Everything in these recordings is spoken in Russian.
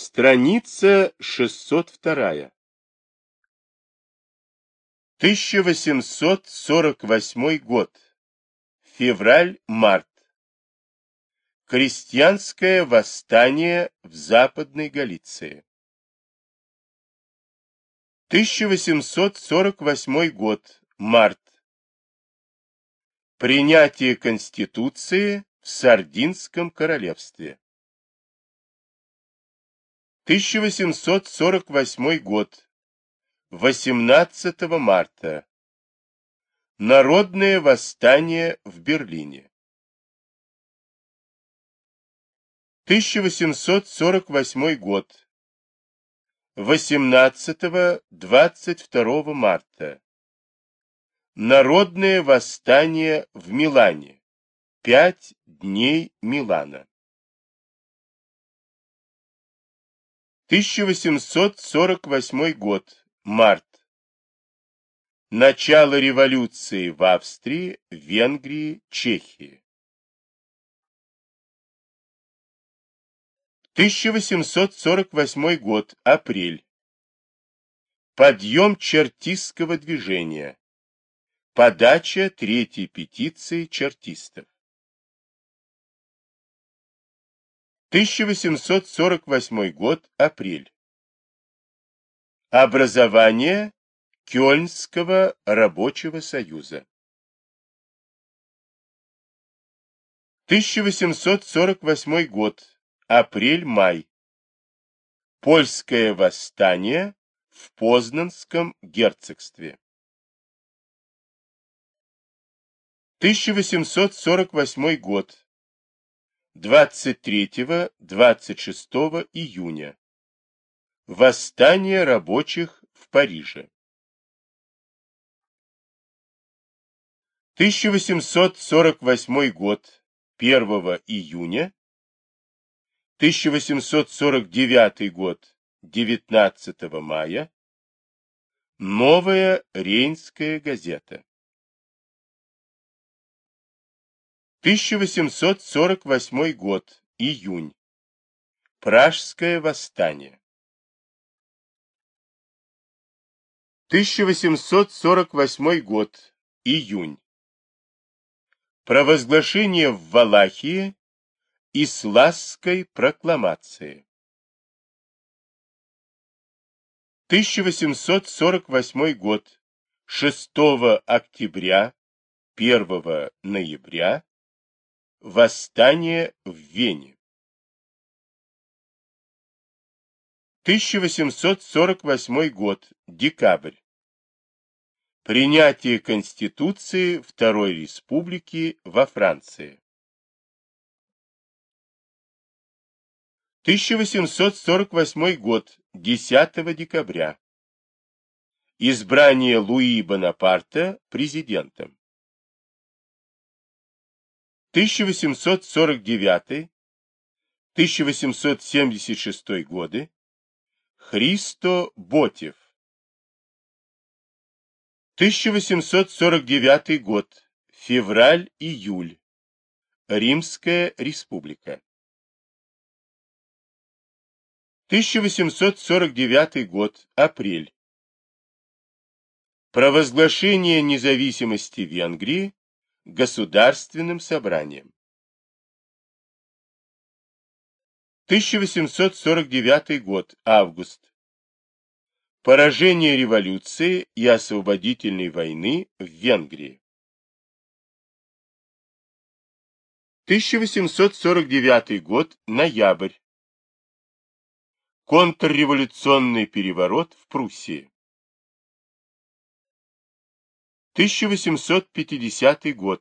Страница 602. 1848 год. Февраль-март. Крестьянское восстание в Западной Галиции. 1848 год. Март. Принятие Конституции в Сардинском королевстве. 1848 год. 18 марта. Народное восстание в Берлине. 1848 год. 18-22 марта. Народное восстание в Милане. Пять дней Милана. 1848 год. Март. Начало революции в Австрии, Венгрии, Чехии. 1848 год. Апрель. Подъем чертистского движения. Подача третьей петиции чертистов. 1848 год. Апрель. Образование Кёльнского рабочего союза. 1848 год. Апрель-май. Польское восстание в Познанском герцогстве. 1848 год. 23-26 июня. Восстание рабочих в Париже. 1848 год. 1 июня. 1849 год. 19 мая. Новая Рейнская газета. 1848 год. Июнь. Пражское восстание. 1848 год. Июнь. Провозглашение в Валахии Исласской прокламации. 1848 год. 6 октября, 1 ноября Восстание в Вене. 1848 год. Декабрь. Принятие Конституции Второй Республики во Франции. 1848 год. 10 декабря. Избрание Луи Бонапарта президентом. 1849-1876 годы Христо Ботев. 1849 год Февраль-июль Римская республика. 1849 год Апрель. Провозглашение независимости Венгрии Государственным собранием. 1849 год. Август. Поражение революции и освободительной войны в Венгрии. 1849 год. Ноябрь. Контрреволюционный переворот в Пруссии. 1850 год.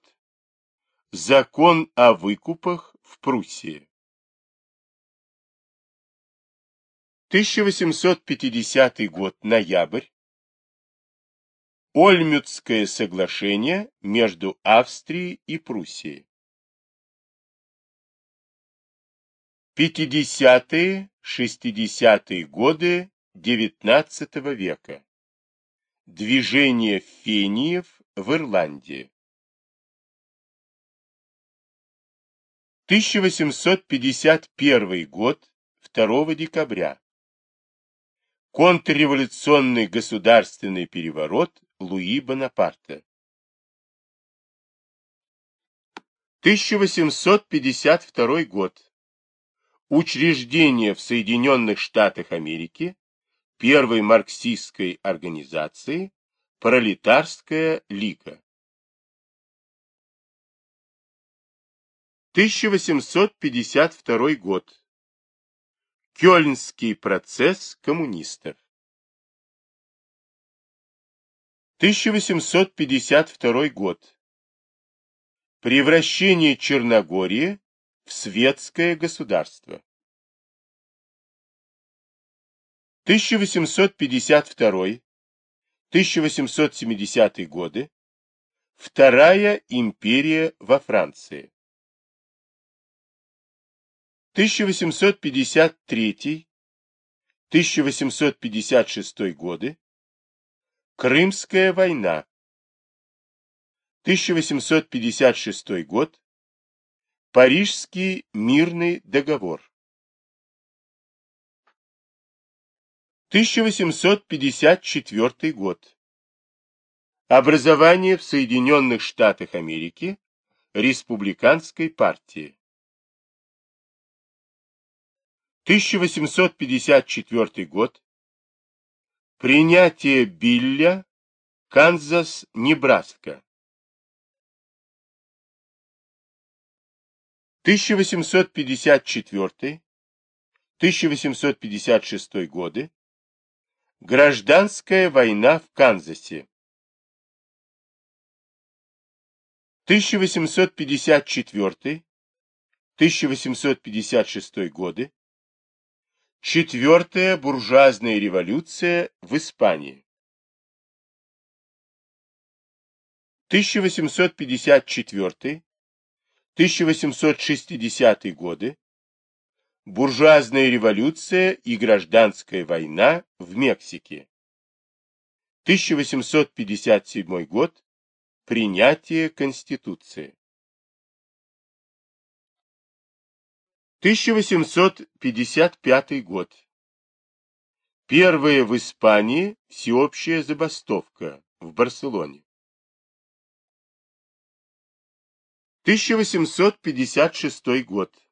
Закон о выкупах в Пруссии. 1850 год. Ноябрь. Ольмюцкое соглашение между Австрией и Пруссией. 50-60-е годы XIX века. Движение фениев в Ирландии. 1851 год. 2 декабря. Контрреволюционный государственный переворот Луи Бонапарта. 1852 год. Учреждение в Соединенных Штатах Америки первой марксистской организации Пролетарская лига. 1852 год. Кёльнский процесс коммунистов. 1852 год. Превращение Черногории в светское государство. 1852-1870 годы. Вторая империя во Франции. 1853-1856 годы. Крымская война. 1856 год. Парижский мирный договор. 1854 год. Образование в Соединенных Штатах Америки Республиканской партии. 1854 год. Принятие Билля, Канзас, Небраска. 1854-1856 годы. Гражданская война в Канзасе. 1854-1856 годы. Четвертая буржуазная революция в Испании. 1854-1860 годы. Буржуазная революция и гражданская война в Мексике. 1857 год. Принятие Конституции. 1855 год. Первая в Испании всеобщая забастовка в Барселоне. 1856 год.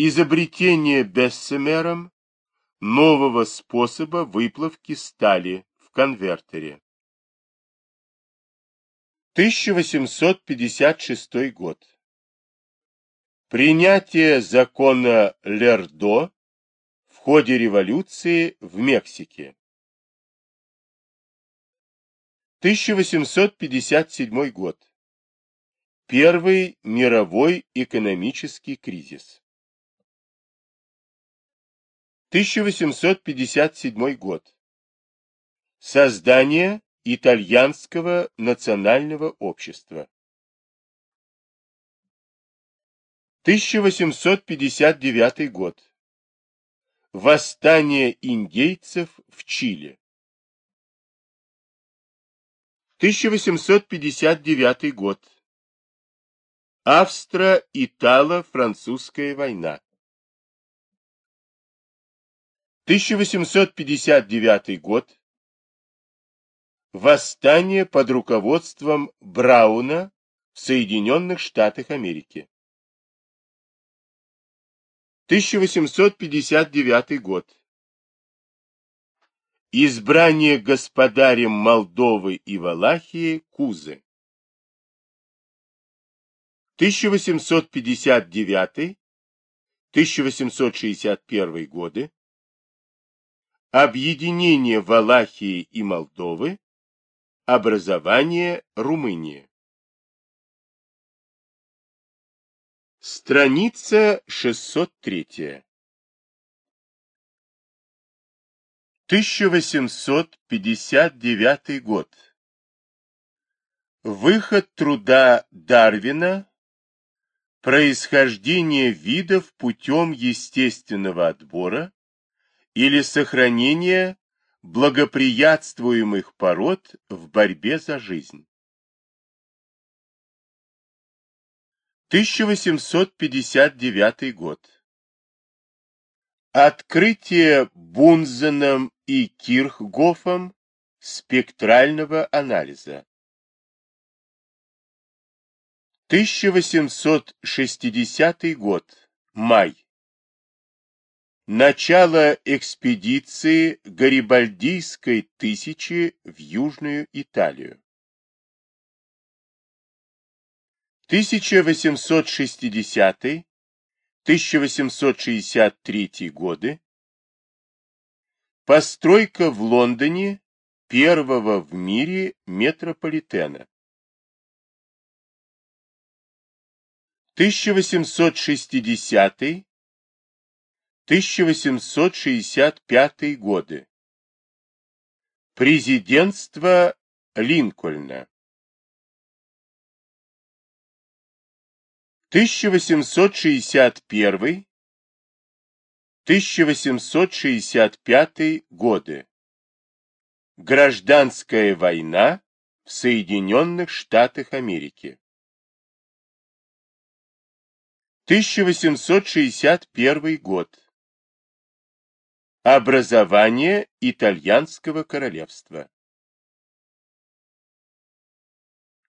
Изобретение Бессемером нового способа выплавки стали в конвертере. 1856 год. Принятие закона Лердо в ходе революции в Мексике. 1857 год. Первый мировой экономический кризис. 1857 год. Создание итальянского национального общества. 1859 год. Восстание индейцев в Чили. 1859 год. Австро-Итало-Французская война. 1859 год. Восстание под руководством Брауна в Соединенных Штатах Америки. 1859 год. Избрание господарем Молдовы и Валахии Кузы. 1859-1861 годы. Объединение Валахии и Молдовы. Образование Румынии. Страница 603. 1859 год. Выход труда Дарвина Происхождение видов путем естественного отбора или сохранения благоприятствуемых пород в борьбе за жизнь. 1859 год. Открытие Бунзеном и Кирхгофом спектрального анализа. 1860 год. Май. Начало экспедиции Гарибальдийской тысячи в Южную Италию. 1860-1863 годы. Постройка в Лондоне первого в мире метрополитена. 1860 1865 годы. Президентство Линкольна. 1861 1865 годы. Гражданская война в Соединенных Штатах Америки. 1861 год. Образование Итальянского королевства.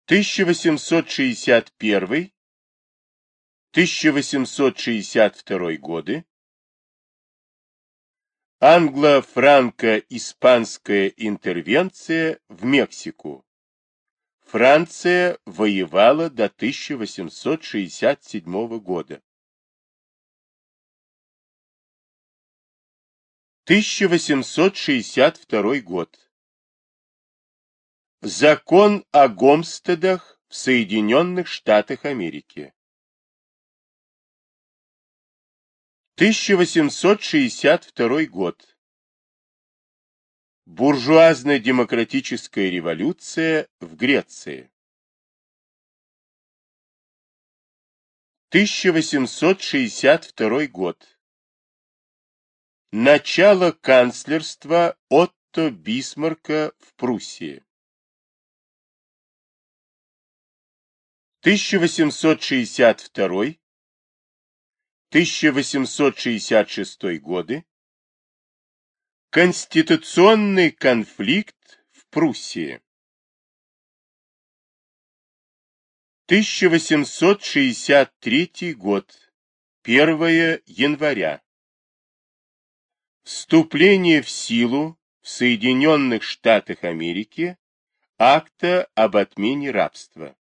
1861 1862 годы. Англо-франко-испанская интервенция в Мексику. Франция воевала до 1867 года. 1862 год. Закон о Гомстедах в Соединенных Штатах Америки. 1862 год. Буржуазно-демократическая революция в Греции. 1862 год. Начало канцлерства Отто Бисмарка в Пруссии. 1862 1866 годы. Конституционный конфликт в Пруссии. 1863 год. 1 января. Вступление в силу в Соединенных Штатах Америки акта об отмене рабства.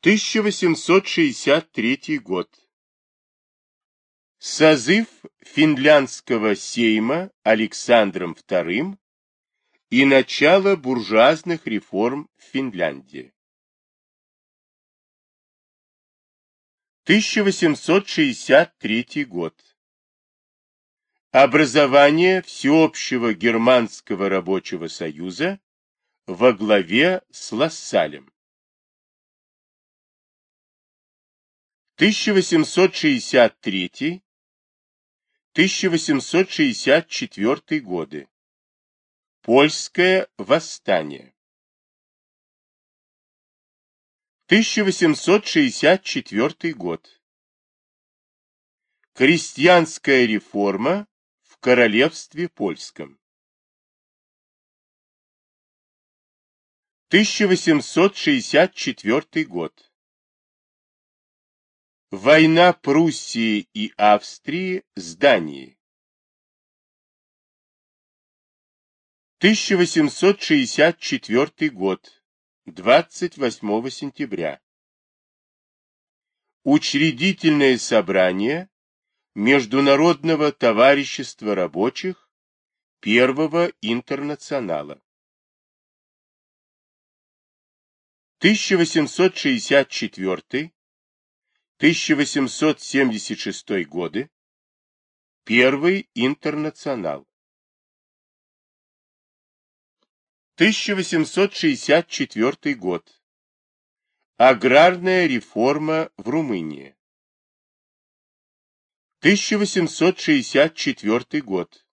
1863 год. Созыв финляндского сейма Александром II и начало буржуазных реформ в Финляндии. 1863 год. Образование Всеобщего Германского рабочего союза во главе с Лассалем. 1863-1864 годы. Польское восстание. 1864 год. Крестьянская реформа Королевстве Польском. 1864 год. Война Пруссии и Австрии с Данией. 1864 год. 28 сентября. Учредительное собрание Международного товарищества рабочих Первого интернационала. 1864 1876 годы. Первый интернационал. 1864 год. Аграрная реформа в Румынии. 1864 год.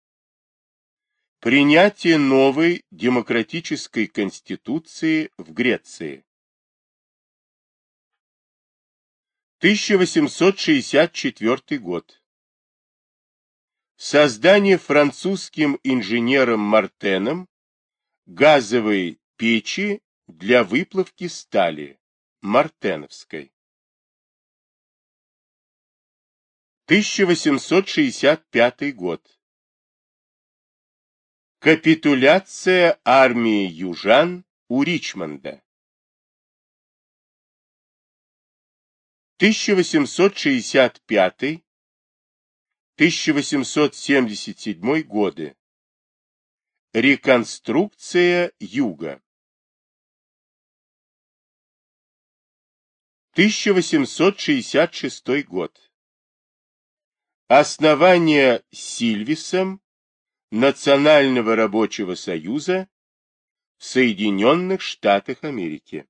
Принятие новой демократической конституции в Греции. 1864 год. Создание французским инженером Мартеном газовой печи для выплавки стали Мартеновской. 1865 год. Капитуляция армии южан у Ричмонда. 1865-1877 годы. Реконструкция Юга. 1866 год. Основание Сильвисом Национального рабочего союза в Соединенных Штатах Америки.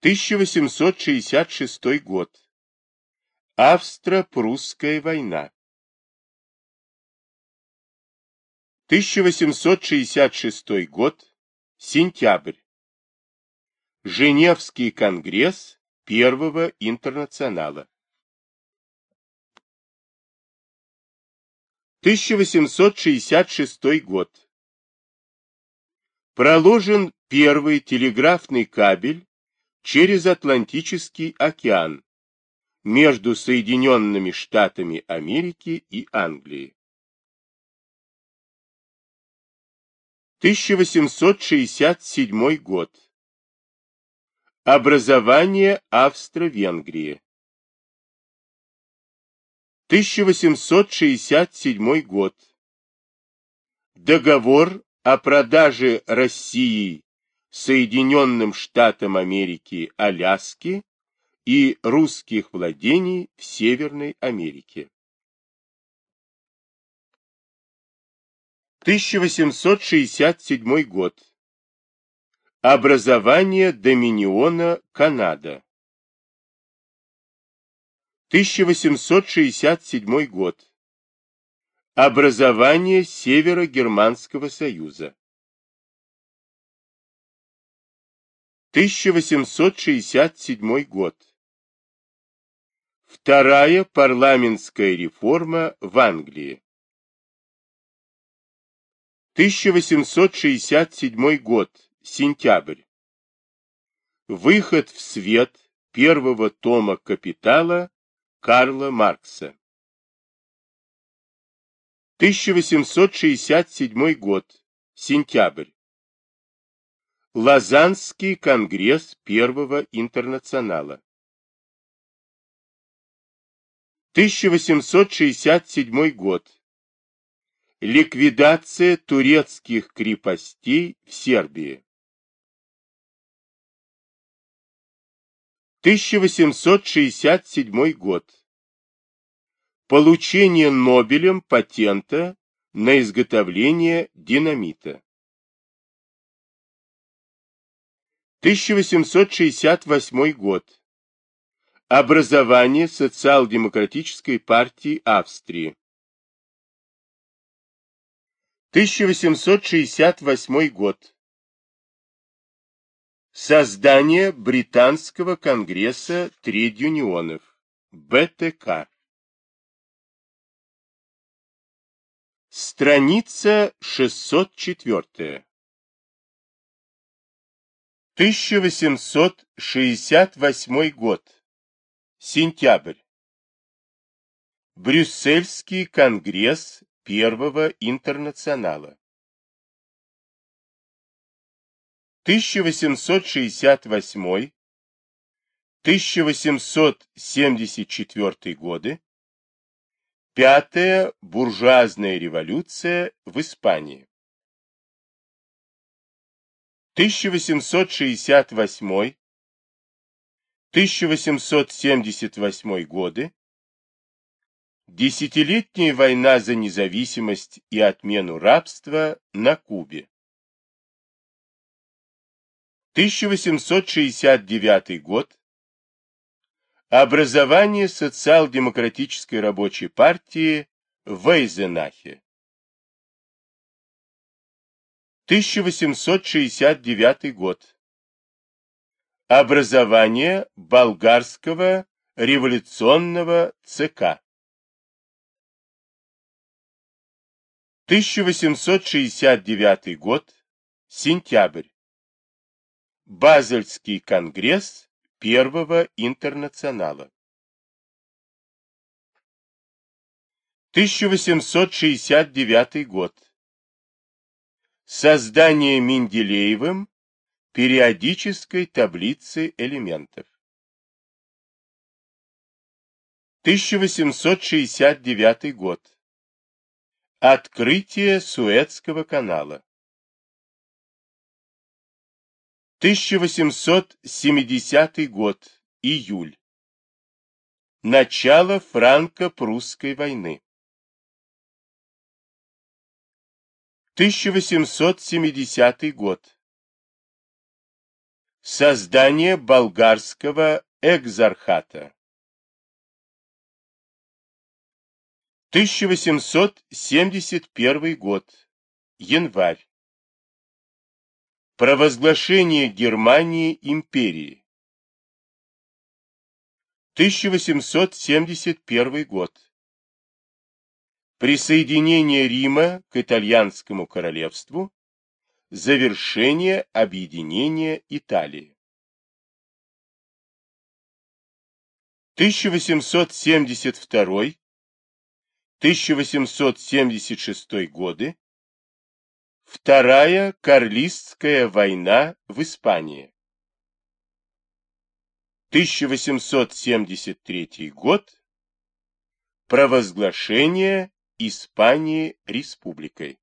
1866 год. Австро-Прусская война. 1866 год. Сентябрь. Женевский конгресс Первого интернационала. 1866 год. Проложен первый телеграфный кабель через Атлантический океан между Соединенными Штатами Америки и Англией. 1867 год. Образование Австро-Венгрии. 1867 год. Договор о продаже России Соединенным Штатам Америки Аляски и русских владений в Северной Америке. 1867 год. Образование Доминиона Канада. 1867 год. Образование Северо-Германского союза. 1867 год. Вторая парламентская реформа в Англии. 1867 год. Сентябрь. Выход в свет первого тома «Капитала» Карла Маркса. 1867 год. Сентябрь. Лазанский конгресс Первого интернационала. 1867 год. Ликвидация турецких крепостей в Сербии. 1867 год. Получение Нобелем патента на изготовление динамита. 1868 год. Образование социал-демократической партии Австрии. 1868 год. Создание Британского конгресса тред-юнионов БТК. Страница 604. 1868 год. Сентябрь. Брюссельский конгресс Первого интернационала. 1868-1874 годы. Пятая буржуазная революция в Испании. 1868-1878 годы. Десятилетняя война за независимость и отмену рабства на Кубе. 1869 год. Образование социал-демократической рабочей партии в Эйзенахе. 1869 год. Образование болгарского революционного ЦК. 1869 год, сентябрь. Базельский конгресс Первого интернационала. 1869 год. Создание Менделеевым периодической таблицы элементов. 1869 год. Открытие Суэцкого канала. 1870 год. Июль. Начало франко-прусской войны. 1870 год. Создание болгарского экзархата. 1871 год. Январь. Провозглашение Германии империи. 1871 год. Присоединение Рима к итальянскому королевству. Завершение объединения Италии. 1872 1876 годы, Вторая Карлистская война в Испании. 1873 год. Провозглашение Испании республикой.